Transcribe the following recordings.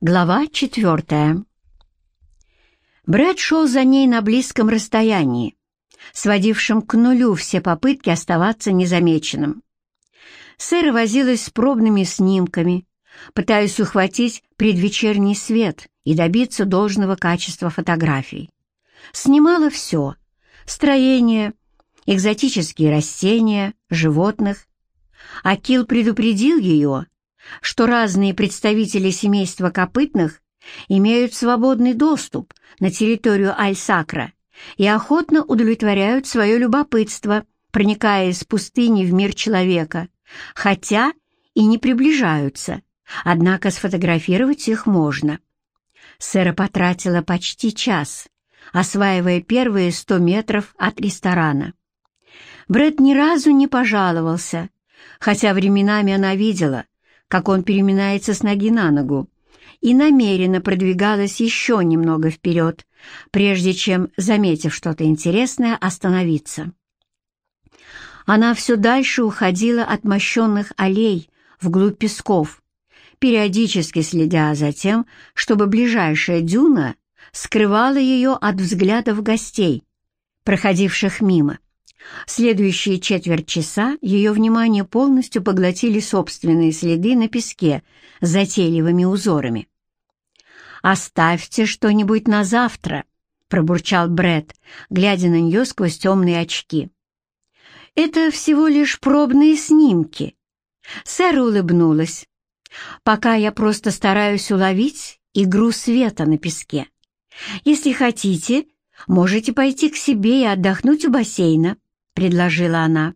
Глава четвертая. Брэд шел за ней на близком расстоянии, сводившем к нулю все попытки оставаться незамеченным. Сэра возилась с пробными снимками, пытаясь ухватить предвечерний свет и добиться должного качества фотографий. Снимала все — строение, экзотические растения, животных. Акил предупредил ее — что разные представители семейства копытных имеют свободный доступ на территорию Аль-Сакра и охотно удовлетворяют свое любопытство, проникая из пустыни в мир человека, хотя и не приближаются, однако сфотографировать их можно. Сэра потратила почти час, осваивая первые сто метров от ресторана. Брэд ни разу не пожаловался, хотя временами она видела, как он переминается с ноги на ногу, и намеренно продвигалась еще немного вперед, прежде чем, заметив что-то интересное, остановиться. Она все дальше уходила от мощенных аллей вглубь песков, периодически следя за тем, чтобы ближайшая дюна скрывала ее от взглядов гостей, проходивших мимо. Следующие четверть часа ее внимание полностью поглотили собственные следы на песке с затейливыми узорами. «Оставьте что-нибудь на завтра», — пробурчал Бред, глядя на нее сквозь темные очки. «Это всего лишь пробные снимки». Сэра улыбнулась. «Пока я просто стараюсь уловить игру света на песке. Если хотите, можете пойти к себе и отдохнуть у бассейна предложила она.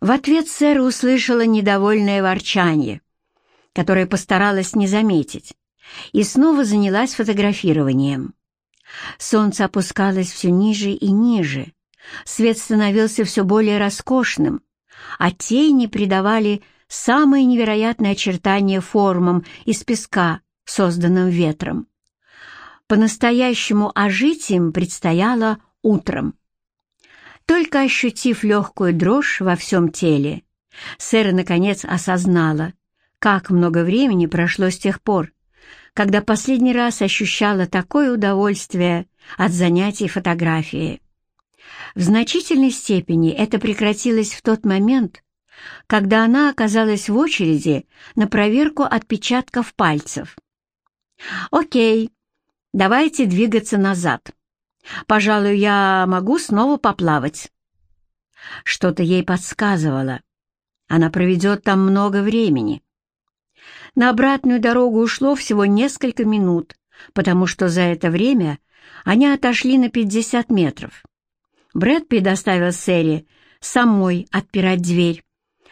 В ответ Сэра услышала недовольное ворчание, которое постаралась не заметить, и снова занялась фотографированием. Солнце опускалось все ниже и ниже, свет становился все более роскошным, а тени придавали самые невероятные очертания формам из песка, созданным ветром. По-настоящему ожить им предстояло утром. Только ощутив легкую дрожь во всем теле, Сэра наконец осознала, как много времени прошло с тех пор, когда последний раз ощущала такое удовольствие от занятий фотографией. В значительной степени это прекратилось в тот момент, когда она оказалась в очереди на проверку отпечатков пальцев. «Окей, давайте двигаться назад», Пожалуй, я могу снова поплавать. Что-то ей подсказывало. Она проведет там много времени. На обратную дорогу ушло всего несколько минут, потому что за это время они отошли на 50 метров. Брэд предоставил Сэри самой отпирать дверь,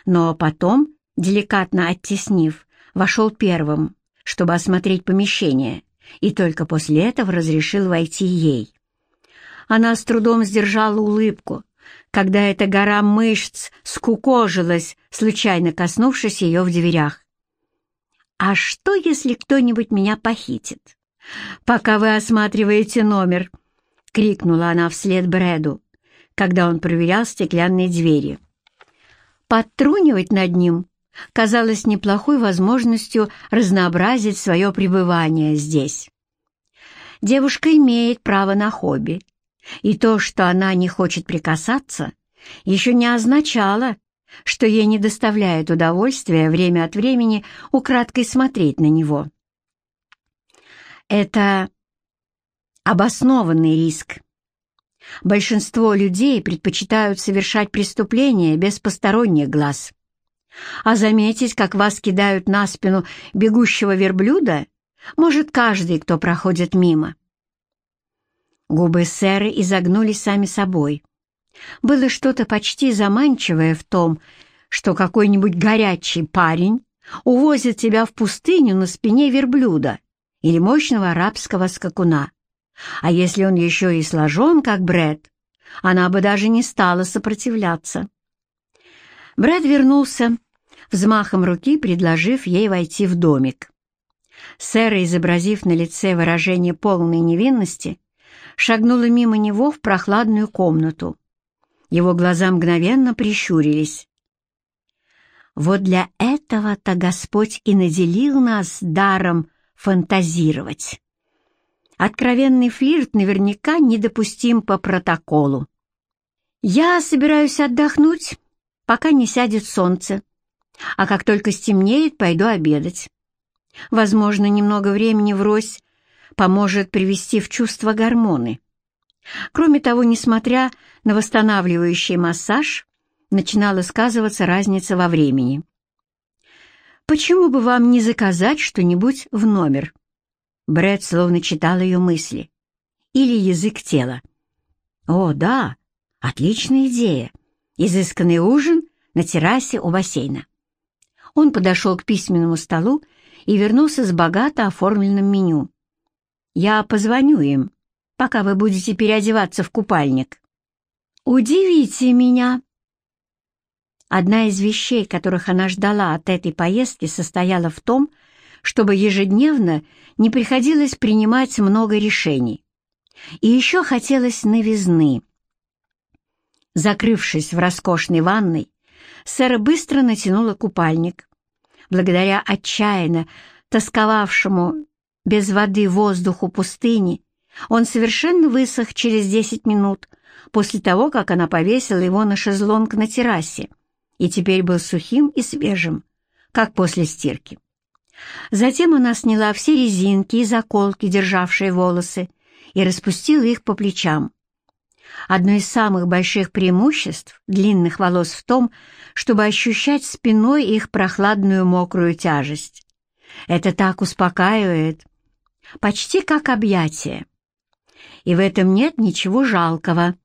но потом, деликатно оттеснив, вошел первым, чтобы осмотреть помещение, и только после этого разрешил войти ей. Она с трудом сдержала улыбку, когда эта гора мышц скукожилась, случайно коснувшись ее в дверях. «А что, если кто-нибудь меня похитит? Пока вы осматриваете номер!» — крикнула она вслед Брэду, когда он проверял стеклянные двери. Подтрунивать над ним казалось неплохой возможностью разнообразить свое пребывание здесь. Девушка имеет право на хобби, и то, что она не хочет прикасаться, еще не означало, что ей не доставляет удовольствия время от времени украдкой смотреть на него. Это обоснованный риск. Большинство людей предпочитают совершать преступления без посторонних глаз. А заметить, как вас кидают на спину бегущего верблюда, может каждый, кто проходит мимо. Губы сэры изогнулись сами собой. Было что-то почти заманчивое в том, что какой-нибудь горячий парень увозит тебя в пустыню на спине верблюда или мощного арабского скакуна. А если он еще и сложен, как Брэд, она бы даже не стала сопротивляться. Брэд вернулся, взмахом руки предложив ей войти в домик. Сэра, изобразив на лице выражение полной невинности, шагнула мимо него в прохладную комнату. Его глаза мгновенно прищурились. «Вот для этого-то Господь и наделил нас даром фантазировать. Откровенный флирт наверняка недопустим по протоколу. Я собираюсь отдохнуть, пока не сядет солнце, а как только стемнеет, пойду обедать. Возможно, немного времени врозь поможет привести в чувство гормоны. Кроме того, несмотря на восстанавливающий массаж, начинала сказываться разница во времени. «Почему бы вам не заказать что-нибудь в номер?» Брэд словно читал ее мысли. «Или язык тела». «О, да, отличная идея. Изысканный ужин на террасе у бассейна». Он подошел к письменному столу и вернулся с богато оформленным меню. «Я позвоню им, пока вы будете переодеваться в купальник». «Удивите меня!» Одна из вещей, которых она ждала от этой поездки, состояла в том, чтобы ежедневно не приходилось принимать много решений. И еще хотелось новизны. Закрывшись в роскошной ванной, Сэра быстро натянула купальник. Благодаря отчаянно тосковавшему без воды воздуху пустыни, он совершенно высох через десять минут после того, как она повесила его на шезлонг на террасе и теперь был сухим и свежим, как после стирки. Затем она сняла все резинки и заколки, державшие волосы, и распустила их по плечам. Одно из самых больших преимуществ длинных волос в том, чтобы ощущать спиной их прохладную мокрую тяжесть. Это так успокаивает, почти как объятие. И в этом нет ничего жалкого,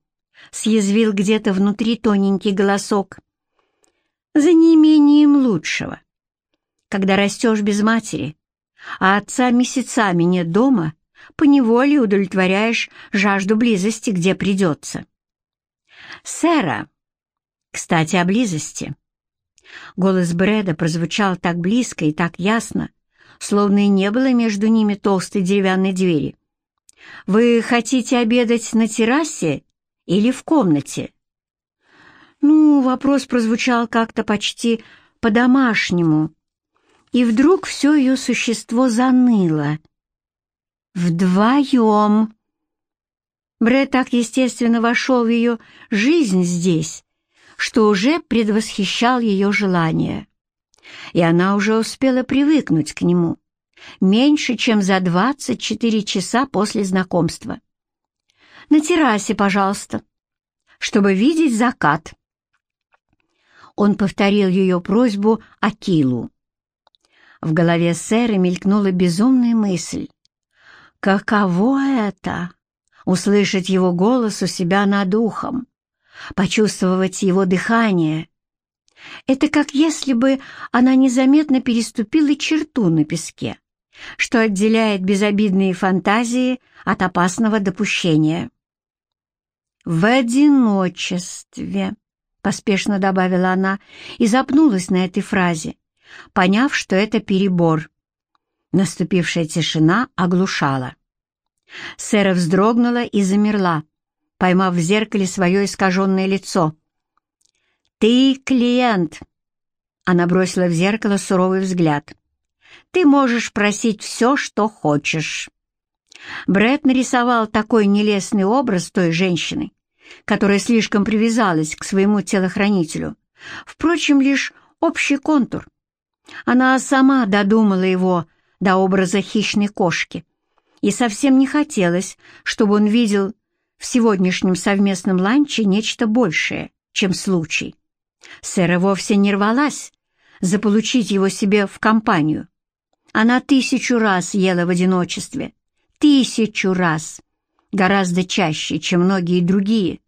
съязвил где-то внутри тоненький голосок за неимением лучшего. Когда растешь без матери, а отца месяцами нет дома, поневоле удовлетворяешь жажду близости, где придется. «Сэра!» Кстати, о близости. Голос Брэда прозвучал так близко и так ясно, словно и не было между ними толстой деревянной двери. «Вы хотите обедать на террасе или в комнате?» Ну, вопрос прозвучал как-то почти по-домашнему, и вдруг все ее существо заныло. Вдвоем. Брэд так естественно вошел в ее жизнь здесь, что уже предвосхищал ее желание. И она уже успела привыкнуть к нему, меньше, чем за 24 часа после знакомства. «На террасе, пожалуйста, чтобы видеть закат», он повторил ее просьбу Акилу. В голове сэра мелькнула безумная мысль. Каково это — услышать его голос у себя над ухом, почувствовать его дыхание? Это как если бы она незаметно переступила черту на песке, что отделяет безобидные фантазии от опасного допущения. В одиночестве поспешно добавила она и запнулась на этой фразе, поняв, что это перебор. Наступившая тишина оглушала. Сэра вздрогнула и замерла, поймав в зеркале свое искаженное лицо. «Ты клиент!» Она бросила в зеркало суровый взгляд. «Ты можешь просить все, что хочешь». Брэд нарисовал такой нелестный образ той женщины, которая слишком привязалась к своему телохранителю. Впрочем, лишь общий контур. Она сама додумала его до образа хищной кошки, и совсем не хотелось, чтобы он видел в сегодняшнем совместном ланче нечто большее, чем случай. Сэра вовсе не рвалась заполучить его себе в компанию. Она тысячу раз ела в одиночестве, тысячу раз гораздо чаще, чем многие другие,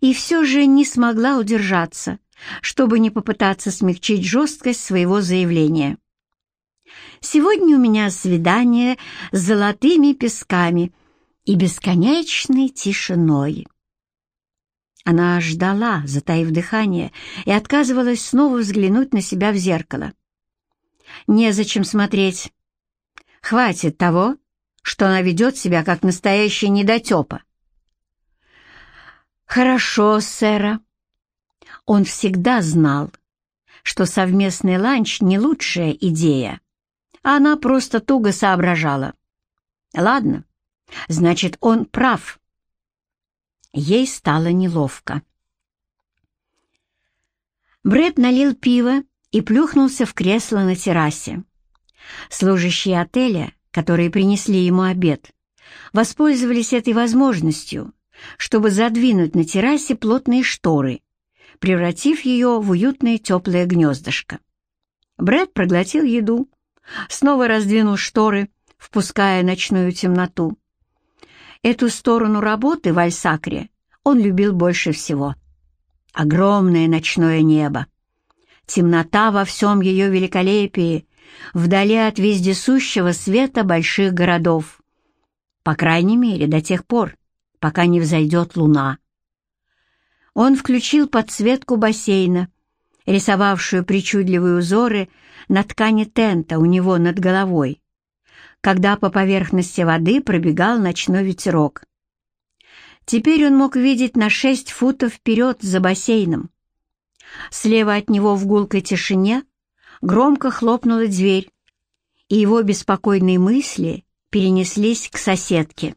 и все же не смогла удержаться, чтобы не попытаться смягчить жесткость своего заявления. «Сегодня у меня свидание с золотыми песками и бесконечной тишиной». Она ждала, затаив дыхание, и отказывалась снова взглянуть на себя в зеркало. «Незачем смотреть. Хватит того, что она ведет себя как настоящая недотепа. «Хорошо, сэра». Он всегда знал, что совместный ланч — не лучшая идея, а она просто туго соображала. Ладно, значит, он прав. Ей стало неловко. Брэд налил пиво и плюхнулся в кресло на террасе. Служащие отеля, которые принесли ему обед, воспользовались этой возможностью, чтобы задвинуть на террасе плотные шторы, превратив ее в уютное теплое гнездышко. Брэд проглотил еду, снова раздвинул шторы, впуская ночную темноту. Эту сторону работы в Альсакре он любил больше всего — Огромное ночное небо. Темнота во всем ее великолепии, вдали от вездесущего света больших городов. По крайней мере, до тех пор, пока не взойдет луна. Он включил подсветку бассейна, рисовавшую причудливые узоры на ткани тента у него над головой, когда по поверхности воды пробегал ночной ветерок. Теперь он мог видеть на шесть футов вперед за бассейном. Слева от него в гулкой тишине громко хлопнула дверь, и его беспокойные мысли перенеслись к соседке.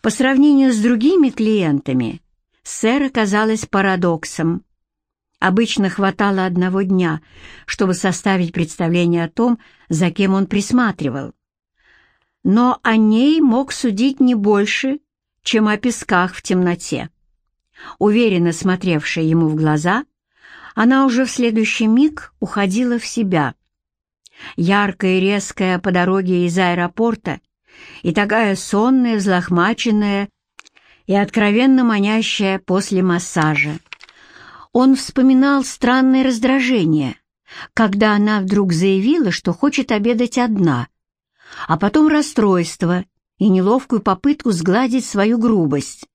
По сравнению с другими клиентами, сэр оказалась парадоксом. Обычно хватало одного дня, чтобы составить представление о том, за кем он присматривал. Но о ней мог судить не больше, чем о песках в темноте. Уверенно смотревшая ему в глаза, она уже в следующий миг уходила в себя. Яркая и резкая по дороге из аэропорта и такая сонная, взлохмаченная и откровенно манящая после массажа. Он вспоминал странное раздражение, когда она вдруг заявила, что хочет обедать одна, а потом расстройство, и неловкую попытку сгладить свою грубость.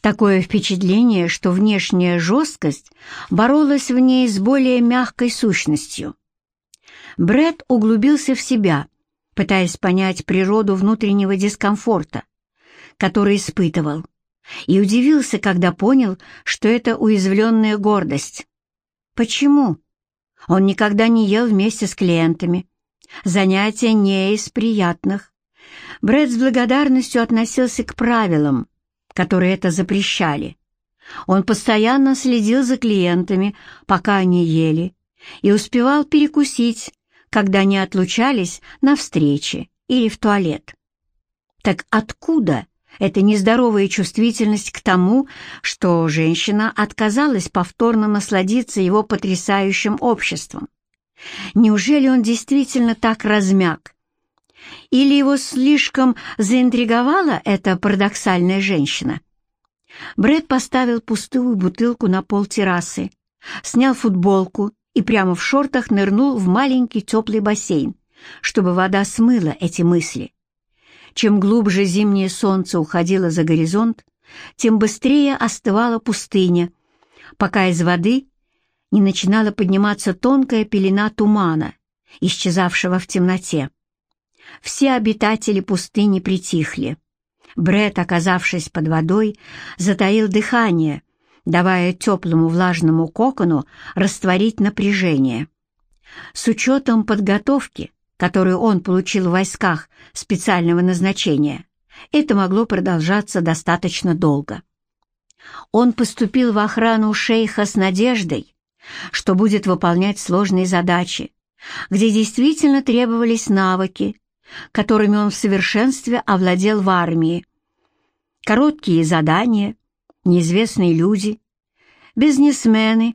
Такое впечатление, что внешняя жесткость боролась в ней с более мягкой сущностью. Бред углубился в себя, пытаясь понять природу внутреннего дискомфорта, который испытывал, и удивился, когда понял, что это уязвленная гордость. Почему? Он никогда не ел вместе с клиентами. Занятие не из приятных. Брэд с благодарностью относился к правилам, которые это запрещали. Он постоянно следил за клиентами, пока они ели, и успевал перекусить, когда они отлучались на встречи или в туалет. Так откуда эта нездоровая чувствительность к тому, что женщина отказалась повторно насладиться его потрясающим обществом? Неужели он действительно так размяк, или его слишком заинтриговала эта парадоксальная женщина? Брэд поставил пустую бутылку на пол террасы, снял футболку и прямо в шортах нырнул в маленький теплый бассейн, чтобы вода смыла эти мысли. Чем глубже зимнее солнце уходило за горизонт, тем быстрее остывала пустыня, пока из воды не начинала подниматься тонкая пелена тумана, исчезавшего в темноте. Все обитатели пустыни притихли. Бред, оказавшись под водой, затаил дыхание, давая теплому влажному кокону растворить напряжение. С учетом подготовки, которую он получил в войсках специального назначения, это могло продолжаться достаточно долго. Он поступил в охрану шейха с надеждой, что будет выполнять сложные задачи, где действительно требовались навыки, которыми он в совершенстве овладел в армии. Короткие задания, неизвестные люди, бизнесмены,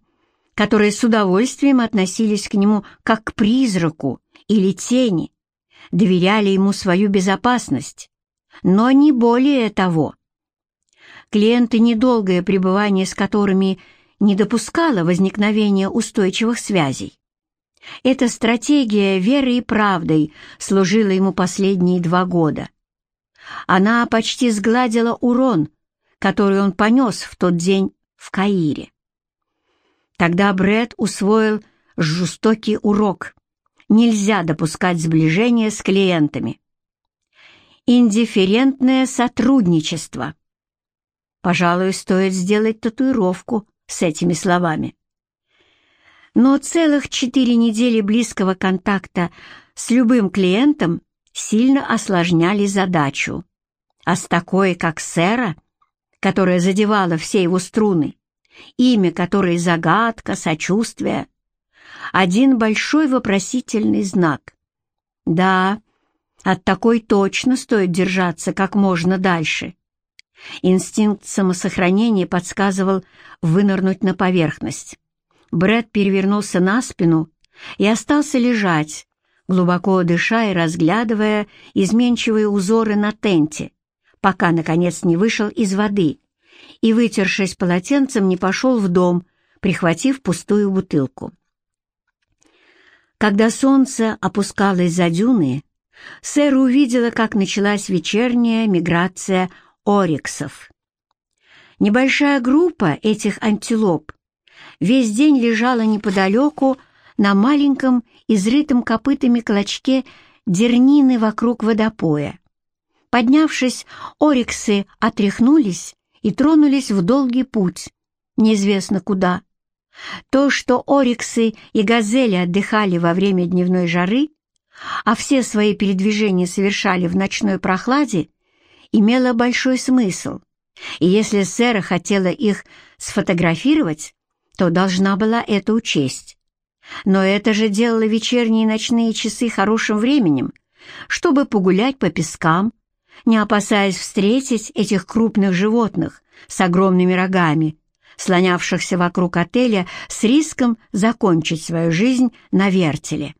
которые с удовольствием относились к нему как к призраку или тени, доверяли ему свою безопасность, но не более того. Клиенты, недолгое пребывание с которыми не допускало возникновения устойчивых связей, эта стратегия верой и правдой служила ему последние два года. Она почти сгладила урон, который он понес в тот день в Каире. Тогда Бред усвоил жестокий урок. Нельзя допускать сближения с клиентами. Индифферентное сотрудничество. Пожалуй, стоит сделать татуировку с этими словами. Но целых четыре недели близкого контакта с любым клиентом сильно осложняли задачу. А с такой, как Сэра, которая задевала все его струны, имя которой загадка, сочувствие, один большой вопросительный знак. Да, от такой точно стоит держаться как можно дальше. Инстинкт самосохранения подсказывал вынырнуть на поверхность. Брэд перевернулся на спину и остался лежать, глубоко дыша и разглядывая изменчивые узоры на тенте, пока, наконец, не вышел из воды и, вытершись полотенцем, не пошел в дом, прихватив пустую бутылку. Когда солнце опускалось за дюны, Сэр увидела, как началась вечерняя миграция ориксов. Небольшая группа этих антилоп весь день лежала неподалеку на маленьком, изрытом копытами клочке дернины вокруг водопоя. Поднявшись, ориксы отряхнулись и тронулись в долгий путь, неизвестно куда. То, что ориксы и газели отдыхали во время дневной жары, а все свои передвижения совершали в ночной прохладе, имело большой смысл, и если Сэра хотела их сфотографировать, то должна была это учесть. Но это же делало вечерние и ночные часы хорошим временем, чтобы погулять по пескам, не опасаясь встретить этих крупных животных с огромными рогами, слонявшихся вокруг отеля с риском закончить свою жизнь на вертеле.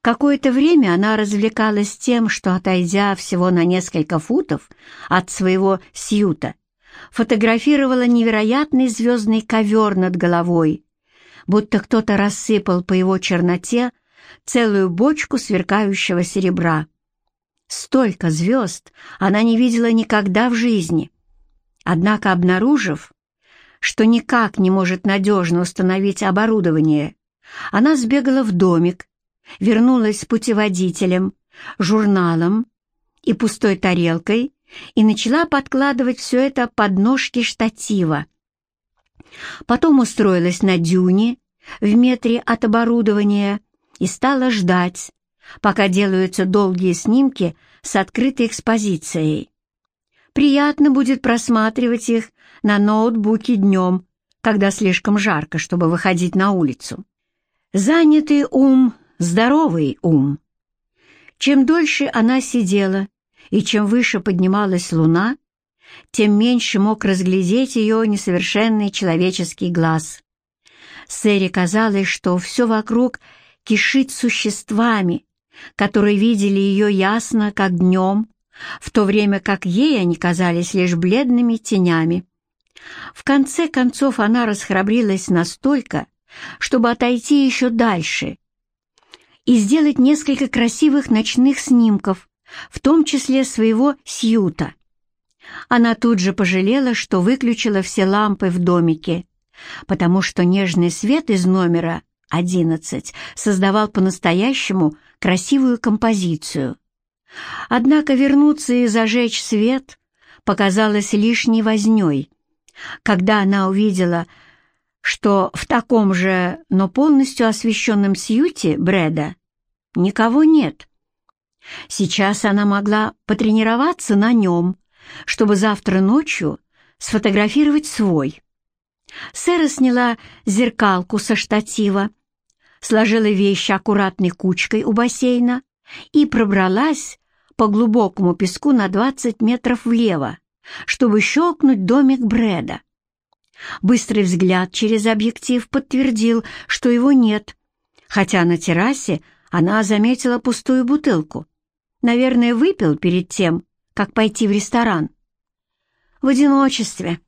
Какое-то время она развлекалась тем, что, отойдя всего на несколько футов от своего сьюта, фотографировала невероятный звездный ковер над головой, будто кто-то рассыпал по его черноте целую бочку сверкающего серебра. Столько звезд она не видела никогда в жизни. Однако, обнаружив, что никак не может надежно установить оборудование, она сбегала в домик, вернулась с путеводителем, журналом и пустой тарелкой и начала подкладывать все это под ножки штатива. Потом устроилась на дюне в метре от оборудования и стала ждать, пока делаются долгие снимки с открытой экспозицией. Приятно будет просматривать их на ноутбуке днем, когда слишком жарко, чтобы выходить на улицу. Занятый ум, здоровый ум. Чем дольше она сидела и чем выше поднималась луна, тем меньше мог разглядеть ее несовершенный человеческий глаз. Сэре казалось, что все вокруг кишит существами, которые видели ее ясно, как днем, в то время как ей они казались лишь бледными тенями. В конце концов она расхрабрилась настолько, чтобы отойти еще дальше и сделать несколько красивых ночных снимков, в том числе своего сьюта. Она тут же пожалела, что выключила все лампы в домике, потому что нежный свет из номера 11 создавал по-настоящему красивую композицию. Однако вернуться и зажечь свет показалось лишней вознёй, когда она увидела, что в таком же, но полностью освещенном сьюте Брэда никого нет. Сейчас она могла потренироваться на нем, чтобы завтра ночью сфотографировать свой. Сэра сняла зеркалку со штатива, сложила вещи аккуратной кучкой у бассейна и пробралась по глубокому песку на 20 метров влево, чтобы щелкнуть домик Брэда. Быстрый взгляд через объектив подтвердил, что его нет, хотя на террасе она заметила пустую бутылку. Наверное, выпил перед тем, как пойти в ресторан. В одиночестве,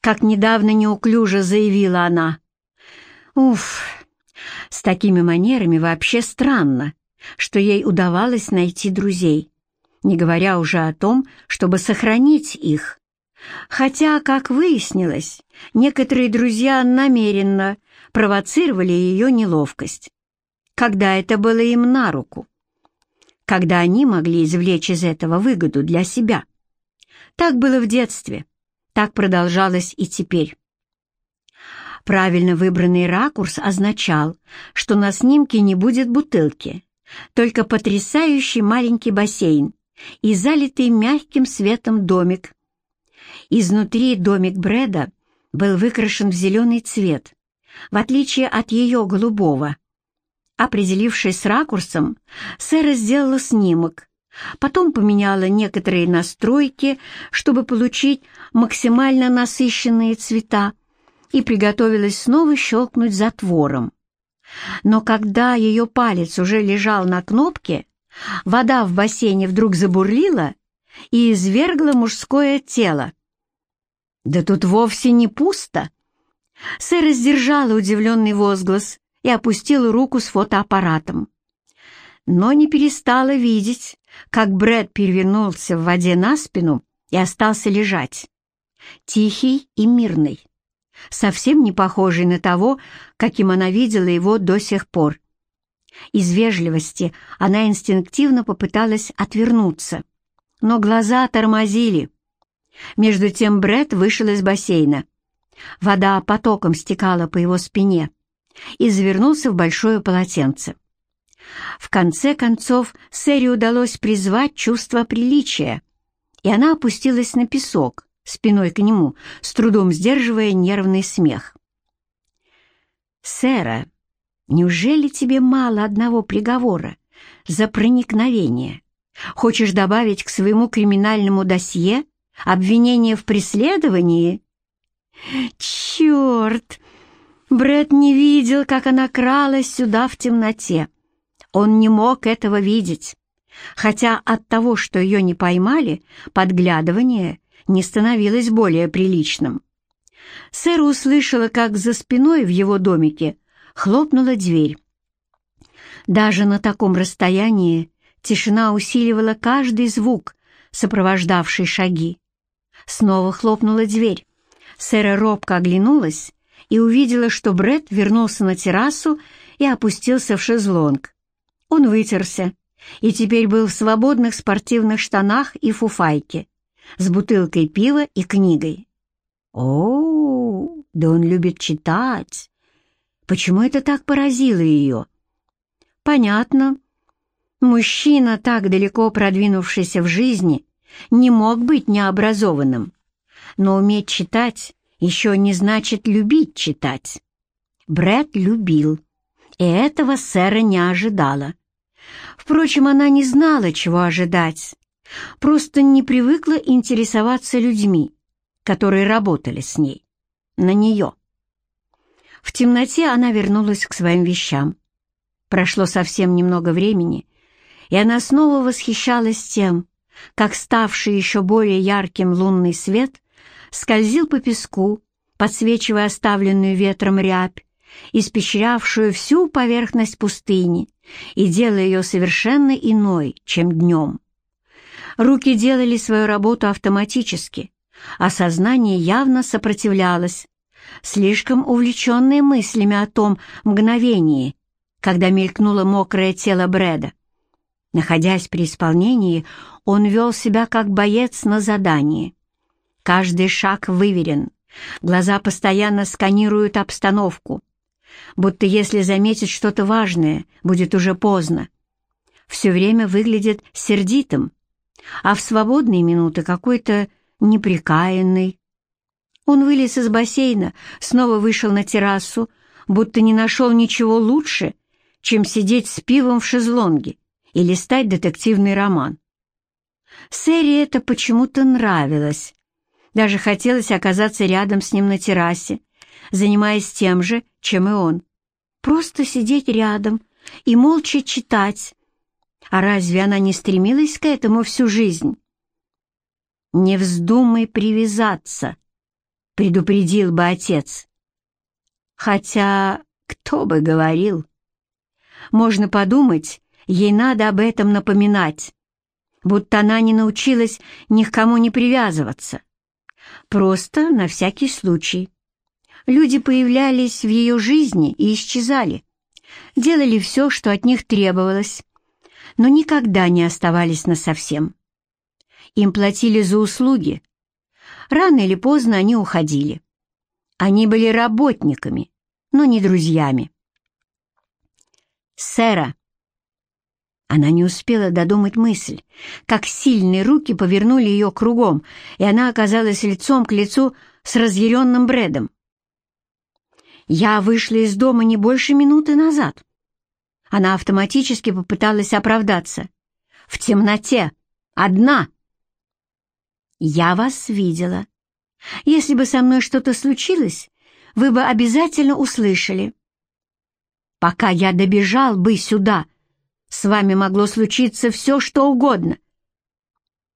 как недавно неуклюже заявила она. Уф, с такими манерами вообще странно, что ей удавалось найти друзей, не говоря уже о том, чтобы сохранить их. Хотя, как выяснилось, некоторые друзья намеренно провоцировали ее неловкость, когда это было им на руку когда они могли извлечь из этого выгоду для себя. Так было в детстве, так продолжалось и теперь. Правильно выбранный ракурс означал, что на снимке не будет бутылки, только потрясающий маленький бассейн и залитый мягким светом домик. Изнутри домик Брэда был выкрашен в зеленый цвет, в отличие от ее голубого. Определившись с ракурсом, Сэра сделала снимок, потом поменяла некоторые настройки, чтобы получить максимально насыщенные цвета, и приготовилась снова щелкнуть затвором. Но когда ее палец уже лежал на кнопке, вода в бассейне вдруг забурлила и извергла мужское тело. «Да тут вовсе не пусто!» Сэра сдержала удивленный возглас и опустила руку с фотоаппаратом. Но не перестала видеть, как Брэд перевернулся в воде на спину и остался лежать. Тихий и мирный, совсем не похожий на того, каким она видела его до сих пор. Из вежливости она инстинктивно попыталась отвернуться, но глаза тормозили. Между тем Брэд вышел из бассейна. Вода потоком стекала по его спине и завернулся в большое полотенце. В конце концов, Сэри удалось призвать чувство приличия, и она опустилась на песок, спиной к нему, с трудом сдерживая нервный смех. «Сэра, неужели тебе мало одного приговора за проникновение? Хочешь добавить к своему криминальному досье обвинение в преследовании?» «Черт!» Брэд не видел, как она кралась сюда в темноте. Он не мог этого видеть, хотя от того, что ее не поймали, подглядывание не становилось более приличным. Сэр услышала, как за спиной в его домике хлопнула дверь. Даже на таком расстоянии тишина усиливала каждый звук, сопровождавший шаги. Снова хлопнула дверь. Сэра робко оглянулась и увидела, что Бред вернулся на террасу и опустился в шезлонг. Он вытерся и теперь был в свободных спортивных штанах и фуфайке с бутылкой пива и книгой. О, да он любит читать. Почему это так поразило ее? Понятно. Мужчина, так далеко продвинувшийся в жизни, не мог быть необразованным. Но уметь читать еще не значит любить читать. Брэд любил, и этого сэра не ожидала. Впрочем, она не знала, чего ожидать, просто не привыкла интересоваться людьми, которые работали с ней, на нее. В темноте она вернулась к своим вещам. Прошло совсем немного времени, и она снова восхищалась тем, как ставший еще более ярким лунный свет скользил по песку, подсвечивая оставленную ветром рябь, испещрявшую всю поверхность пустыни и делая ее совершенно иной, чем днем. Руки делали свою работу автоматически, а сознание явно сопротивлялось, слишком увлеченное мыслями о том мгновении, когда мелькнуло мокрое тело Брэда. Находясь при исполнении, он вел себя как боец на задании. Каждый шаг выверен, глаза постоянно сканируют обстановку, будто если заметить что-то важное, будет уже поздно. Все время выглядит сердитым, а в свободные минуты какой-то неприкаянный. Он вылез из бассейна, снова вышел на террасу, будто не нашел ничего лучше, чем сидеть с пивом в шезлонге и листать детективный роман. Сэри это почему-то нравилось. Даже хотелось оказаться рядом с ним на террасе, занимаясь тем же, чем и он. Просто сидеть рядом и молча читать. А разве она не стремилась к этому всю жизнь? «Не вздумай привязаться», — предупредил бы отец. Хотя кто бы говорил? Можно подумать, Ей надо об этом напоминать, будто она не научилась ни к кому не привязываться. Просто на всякий случай. Люди появлялись в ее жизни и исчезали, делали все, что от них требовалось, но никогда не оставались насовсем. Им платили за услуги. Рано или поздно они уходили. Они были работниками, но не друзьями. «Сэра!» Она не успела додумать мысль, как сильные руки повернули ее кругом, и она оказалась лицом к лицу с разъяренным Брэдом. «Я вышла из дома не больше минуты назад». Она автоматически попыталась оправдаться. «В темноте. Одна». «Я вас видела. Если бы со мной что-то случилось, вы бы обязательно услышали. Пока я добежал бы сюда, с вами могло случиться все, что угодно.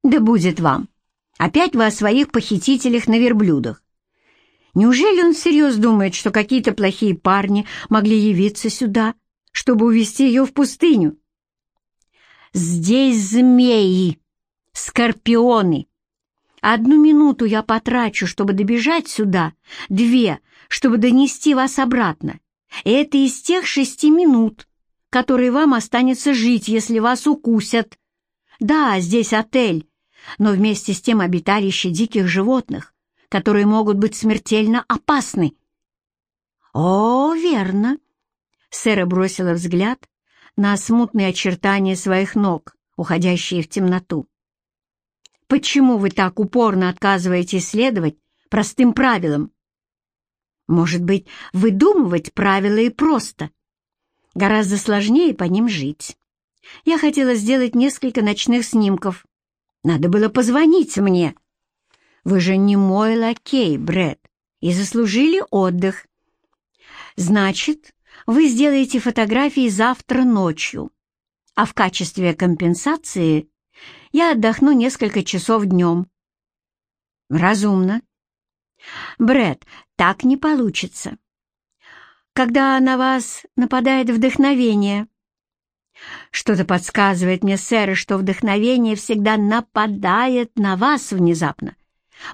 Да будет вам. Опять вы о своих похитителях на верблюдах. Неужели он всерьез думает, что какие-то плохие парни могли явиться сюда, чтобы увезти ее в пустыню? Здесь змеи, скорпионы, Одну минуту я потрачу, чтобы добежать сюда, две, чтобы донести вас обратно. И это из тех шести минут, которые вам останется жить, если вас укусят. Да, здесь отель, но вместе с тем обиталище диких животных, которые могут быть смертельно опасны. О, верно. Сэра бросила взгляд на смутные очертания своих ног, уходящие в темноту. Почему вы так упорно отказываетесь следовать простым правилам? Может быть, выдумывать правила и просто. Гораздо сложнее по ним жить. Я хотела сделать несколько ночных снимков. Надо было позвонить мне. Вы же не мой лакей, Брэд, и заслужили отдых. Значит, вы сделаете фотографии завтра ночью, а в качестве компенсации я отдохну несколько часов днем. Разумно. Бред, так не получится. Когда на вас нападает вдохновение. Что-то подсказывает мне, сэр, что вдохновение всегда нападает на вас внезапно.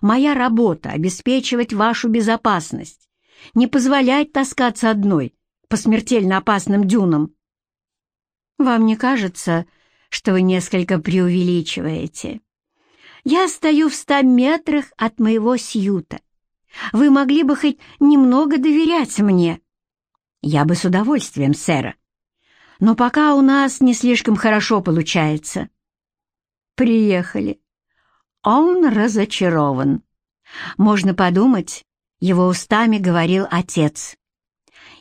Моя работа — обеспечивать вашу безопасность, не позволять таскаться одной по смертельно опасным дюнам. Вам не кажется, что вы несколько преувеличиваете. Я стою в ста метрах от моего сьюта. Вы могли бы хоть немного доверять мне. Я бы с удовольствием, сэра. Но пока у нас не слишком хорошо получается. Приехали. Он разочарован. Можно подумать, его устами говорил отец.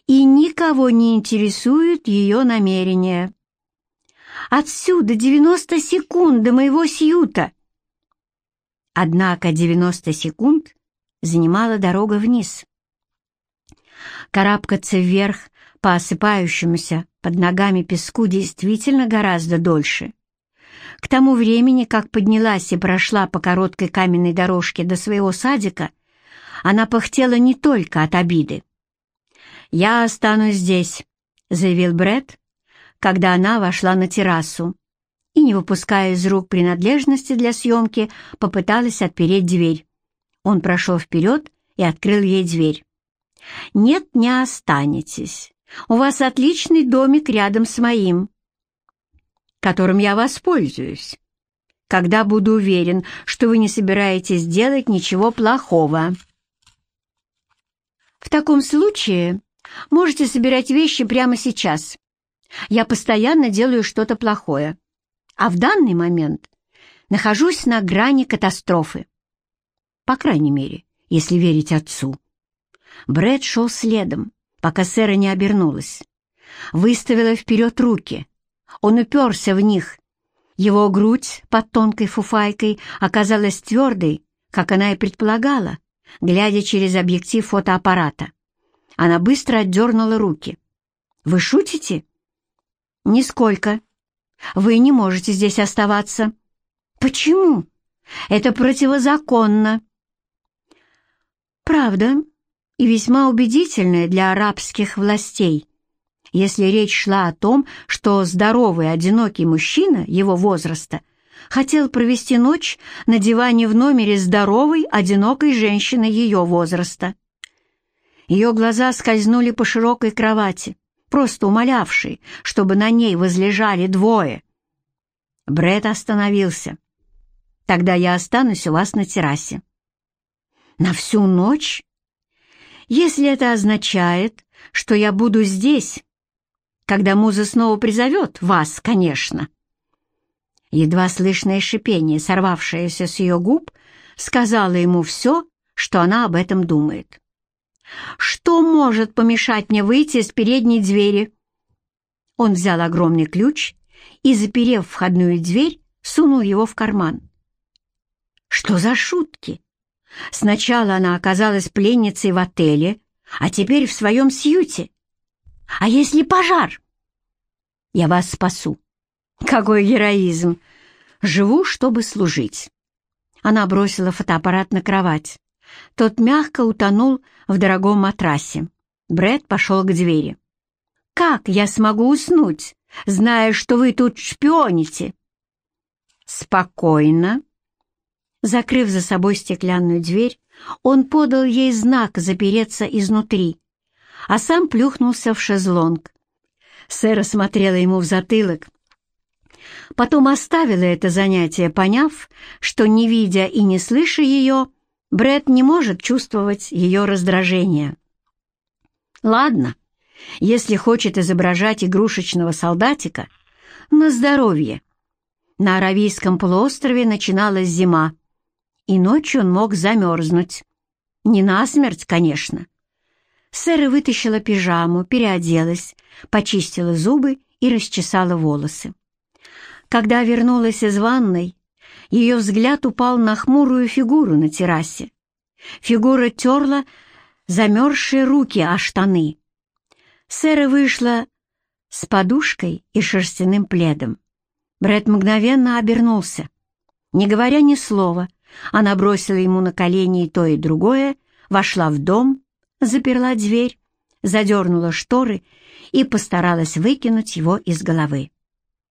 И никого не интересуют ее намерения. Отсюда 90 секунд до моего сьюта. Однако 90 секунд занимала дорога вниз. Карабкаться вверх по осыпающемуся под ногами песку действительно гораздо дольше. К тому времени, как поднялась и прошла по короткой каменной дорожке до своего садика, она пыхтела не только от обиды. «Я останусь здесь», — заявил Бред, когда она вошла на террасу и, не выпуская из рук принадлежности для съемки, попыталась отпереть дверь. Он прошел вперед и открыл ей дверь. «Нет, не останетесь. У вас отличный домик рядом с моим, которым я воспользуюсь, когда буду уверен, что вы не собираетесь делать ничего плохого». «В таком случае можете собирать вещи прямо сейчас. Я постоянно делаю что-то плохое, а в данный момент нахожусь на грани катастрофы. По крайней мере, если верить отцу. Брэд шел следом, пока Сэра не обернулась. Выставила вперед руки. Он уперся в них. Его грудь под тонкой фуфайкой оказалась твердой, как она и предполагала, глядя через объектив фотоаппарата. Она быстро отдернула руки. «Вы шутите?» «Нисколько. Вы не можете здесь оставаться». «Почему? Это противозаконно». «Правда, и весьма убедительная для арабских властей, если речь шла о том, что здоровый одинокий мужчина его возраста хотел провести ночь на диване в номере здоровой одинокой женщины ее возраста». Ее глаза скользнули по широкой кровати, просто умолявший, чтобы на ней возлежали двое. Бред остановился. «Тогда я останусь у вас на террасе». «На всю ночь?» если это означает, что я буду здесь, когда муза снова призовет вас, конечно». Едва слышное шипение, сорвавшееся с ее губ, сказала ему все, что она об этом думает. «Что может помешать мне выйти из передней двери?» Он взял огромный ключ и, заперев входную дверь, сунул его в карман. «Что за шутки? Сначала она оказалась пленницей в отеле, а теперь в своем сьюте. А если пожар?» «Я вас спасу». «Какой героизм! Живу, чтобы служить». Она бросила фотоаппарат на кровать. Тот мягко утонул в дорогом матрасе. Бред пошел к двери. «Как я смогу уснуть, зная, что вы тут шпионите?» «Спокойно». Закрыв за собой стеклянную дверь, он подал ей знак запереться изнутри, а сам плюхнулся в шезлонг. Сэра смотрела ему в затылок, Потом оставила это занятие, поняв, что, не видя и не слыша ее, Бред не может чувствовать ее раздражение. Ладно, если хочет изображать игрушечного солдатика, на здоровье. На Аравийском полуострове начиналась зима, и ночью он мог замерзнуть. Не насмерть, конечно. Сэра вытащила пижаму, переоделась, почистила зубы и расчесала волосы. Когда вернулась из ванной, ее взгляд упал на хмурую фигуру на террасе. Фигура терла замерзшие руки о штаны. Сэра вышла с подушкой и шерстяным пледом. Брэд мгновенно обернулся. Не говоря ни слова, она бросила ему на колени и то, и другое, вошла в дом, заперла дверь, задернула шторы и постаралась выкинуть его из головы.